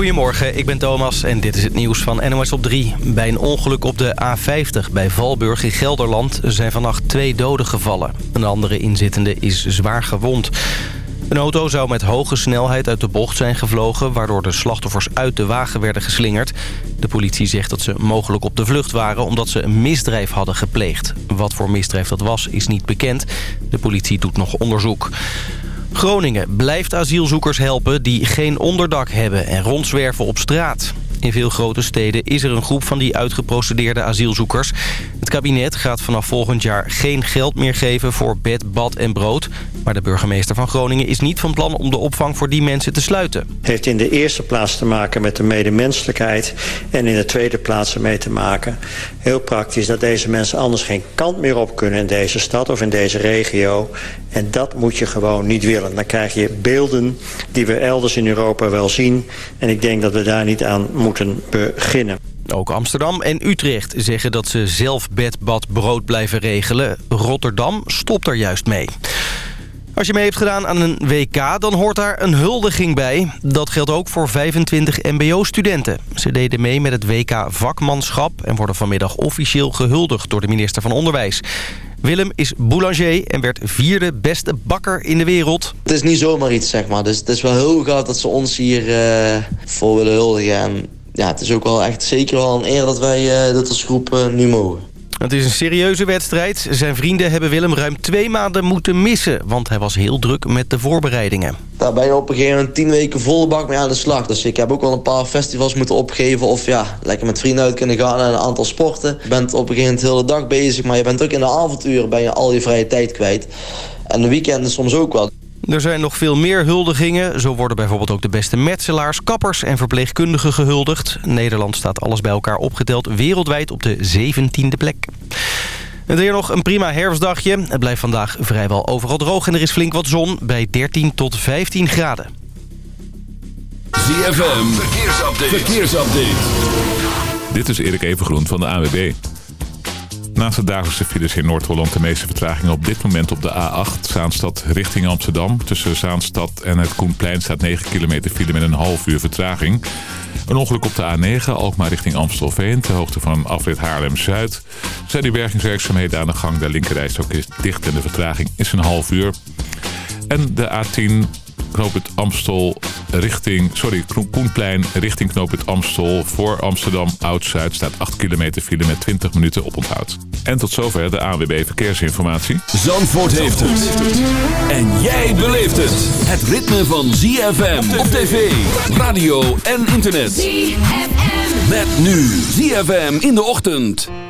Goedemorgen, ik ben Thomas en dit is het nieuws van NOS op 3. Bij een ongeluk op de A50 bij Valburg in Gelderland zijn vannacht twee doden gevallen. Een andere inzittende is zwaar gewond. Een auto zou met hoge snelheid uit de bocht zijn gevlogen... waardoor de slachtoffers uit de wagen werden geslingerd. De politie zegt dat ze mogelijk op de vlucht waren... omdat ze een misdrijf hadden gepleegd. Wat voor misdrijf dat was, is niet bekend. De politie doet nog onderzoek. Groningen blijft asielzoekers helpen die geen onderdak hebben en rondzwerven op straat. In veel grote steden is er een groep van die uitgeprocedeerde asielzoekers. Het kabinet gaat vanaf volgend jaar geen geld meer geven voor bed, bad en brood. Maar de burgemeester van Groningen is niet van plan om de opvang voor die mensen te sluiten. Het heeft in de eerste plaats te maken met de medemenselijkheid... en in de tweede plaats ermee te maken, heel praktisch... dat deze mensen anders geen kant meer op kunnen in deze stad of in deze regio. En dat moet je gewoon niet willen. Dan krijg je beelden die we elders in Europa wel zien. En ik denk dat we daar niet aan moeten beginnen. Ook Amsterdam en Utrecht zeggen dat ze zelf bed, bad, brood blijven regelen. Rotterdam stopt er juist mee. Als je mee hebt gedaan aan een WK, dan hoort daar een huldiging bij. Dat geldt ook voor 25 mbo-studenten. Ze deden mee met het WK vakmanschap... en worden vanmiddag officieel gehuldigd door de minister van Onderwijs. Willem is boulanger en werd vierde beste bakker in de wereld. Het is niet zomaar iets, zeg maar. Dus het is wel heel gaaf dat ze ons hier uh, voor willen huldigen. En ja, het is ook wel echt zeker wel een eer dat wij uh, dit als groep uh, nu mogen. Het is een serieuze wedstrijd. Zijn vrienden hebben Willem ruim twee maanden moeten missen... want hij was heel druk met de voorbereidingen. Daar ben je op een gegeven moment tien weken volle bak mee aan de slag. Dus ik heb ook wel een paar festivals moeten opgeven... of ja, lekker met vrienden uit kunnen gaan en een aantal sporten. Je bent op een gegeven moment de hele dag bezig... maar je bent ook in de avonturen ben je al je vrije tijd kwijt. En de weekenden soms ook wel. Er zijn nog veel meer huldigingen. Zo worden bijvoorbeeld ook de beste metselaars, kappers en verpleegkundigen gehuldigd. Nederland staat alles bij elkaar opgeteld wereldwijd op de 17e plek. En weer nog een prima herfstdagje. Het blijft vandaag vrijwel overal droog en er is flink wat zon bij 13 tot 15 graden. ZFM, verkeersupdate. verkeersupdate. Dit is Erik Evengroen van de AWB. Naast de dagelijkse files in Noord-Holland de meeste vertragingen op dit moment op de A8. Zaanstad richting Amsterdam. Tussen Zaanstad en het Koenplein staat 9 kilometer file met een half uur vertraging. Een ongeluk op de A9, Alkmaar richting Amstelveen, ter hoogte van afrit Haarlem-Zuid. Zijn die bergingswerkzaamheden aan de gang, de linkerreis ook is dicht en de vertraging is een half uur. En de A10 knoop het Amstel richting, sorry, Koenplein richting knoop het Amstel. Voor Amsterdam Oud-Zuid staat 8 kilometer file met 20 minuten op onthoud. En tot zover de ANWB Verkeersinformatie. Zandvoort heeft het. En jij beleeft het. Het ritme van ZFM op tv, radio en internet. ZFM. Met nu ZFM in de ochtend.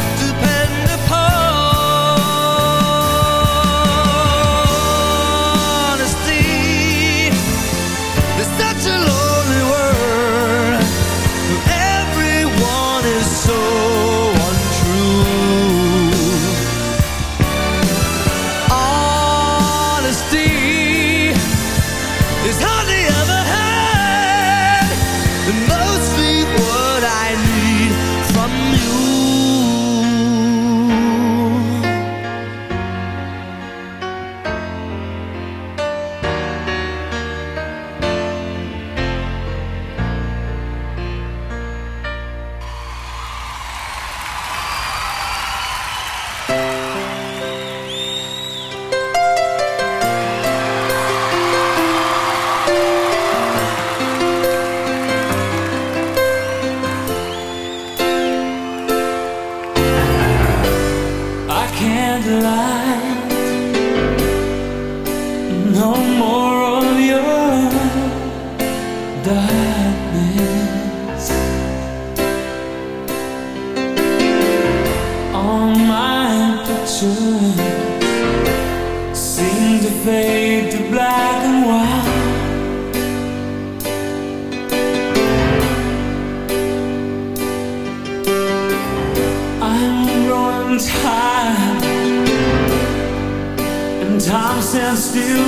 time stands still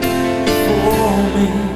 before me.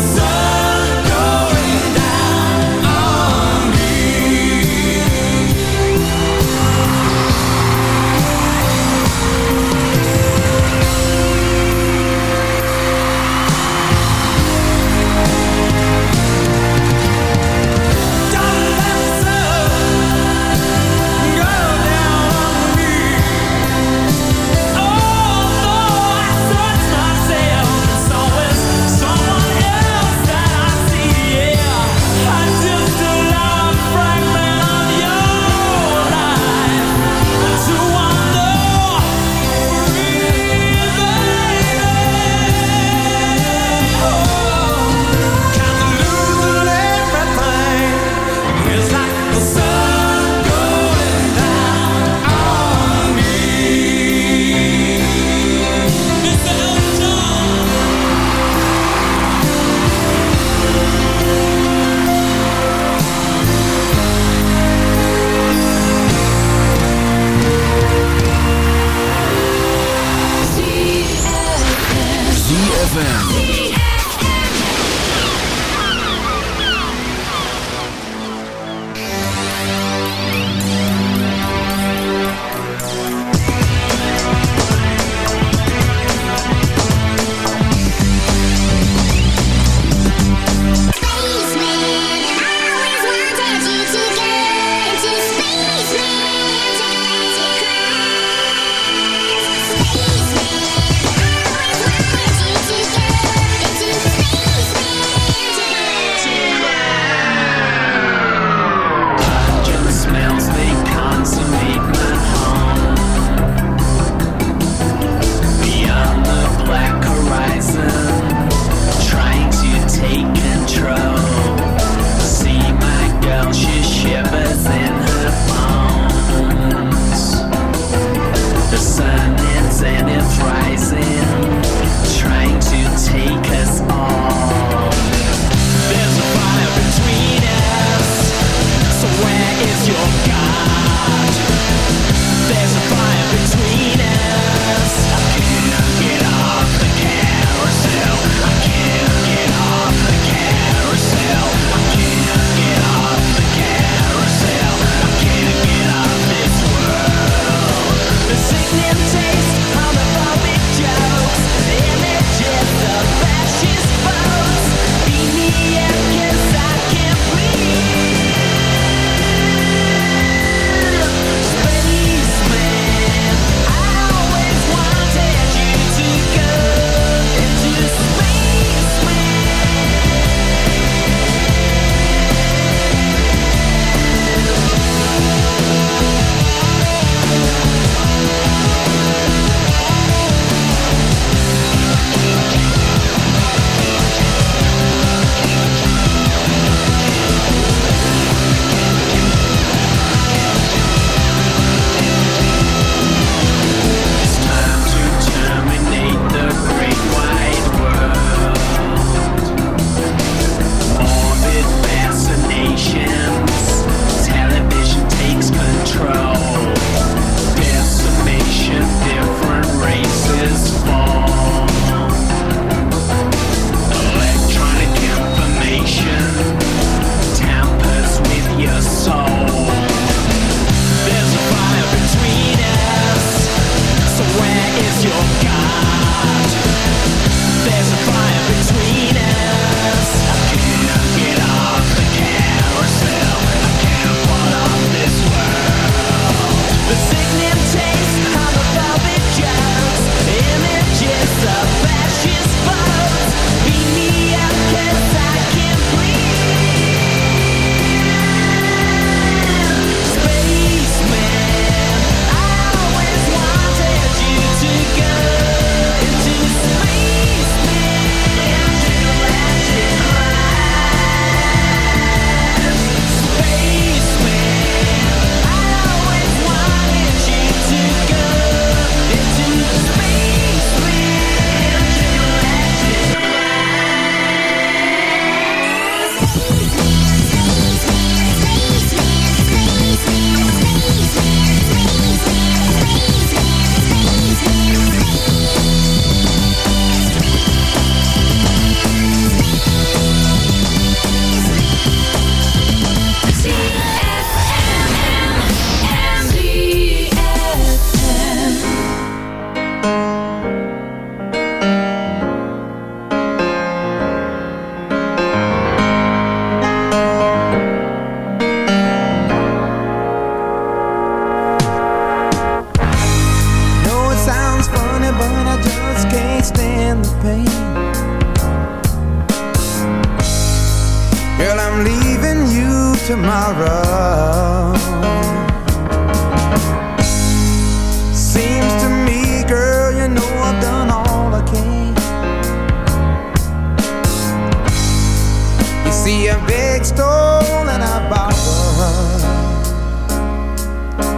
sun.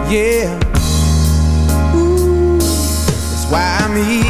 Yeah. Ooh, that's why I'm easy.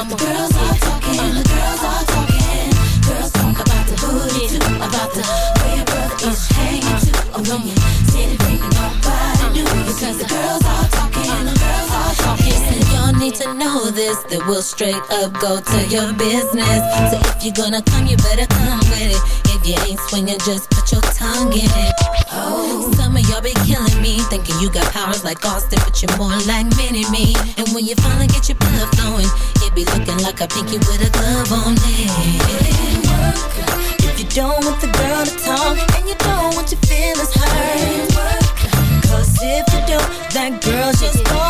But the girls are talking, the girls are talking. Girls talk about the booty too, about the way your brother is hanging too. Oh, when you see it, baby, nobody knew. Because the girls are talking, the girls are talking. And y'all need to know this, that we'll straight up go to your business. So if you're gonna come, you better come with it. If you ain't swinging, just put your tongue in it. Y'all be killing me, thinking you got powers like Austin, but you're more like Mini Me. And when you finally get your blood flowing, it be looking like a pinky with a glove on it. If you don't want the girl to talk, and you don't want your feelings hurt. Cause if you don't, that girl's just gonna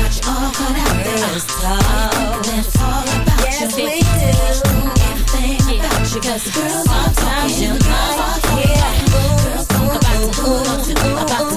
Girls talking got you all there. Girls talk. It's all about Yes, you. we do. Everything about you. Cause the girls are talking. you The girls are like talking. it. Girls talk about the booty too. About the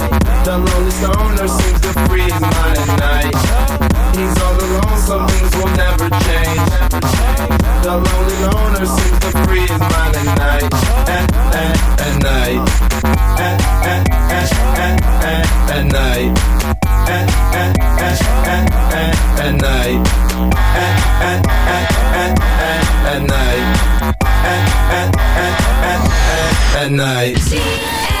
The lonely stoner seems to free his mind at night. He's all alone, some things will never change. The lonely loner seems to free his mind at night. At, at, at night. At, at, at, at, at, at night. At, at, at, at, at, at night. At, at, at, at, at, at night. At, at, at, at, at, at night.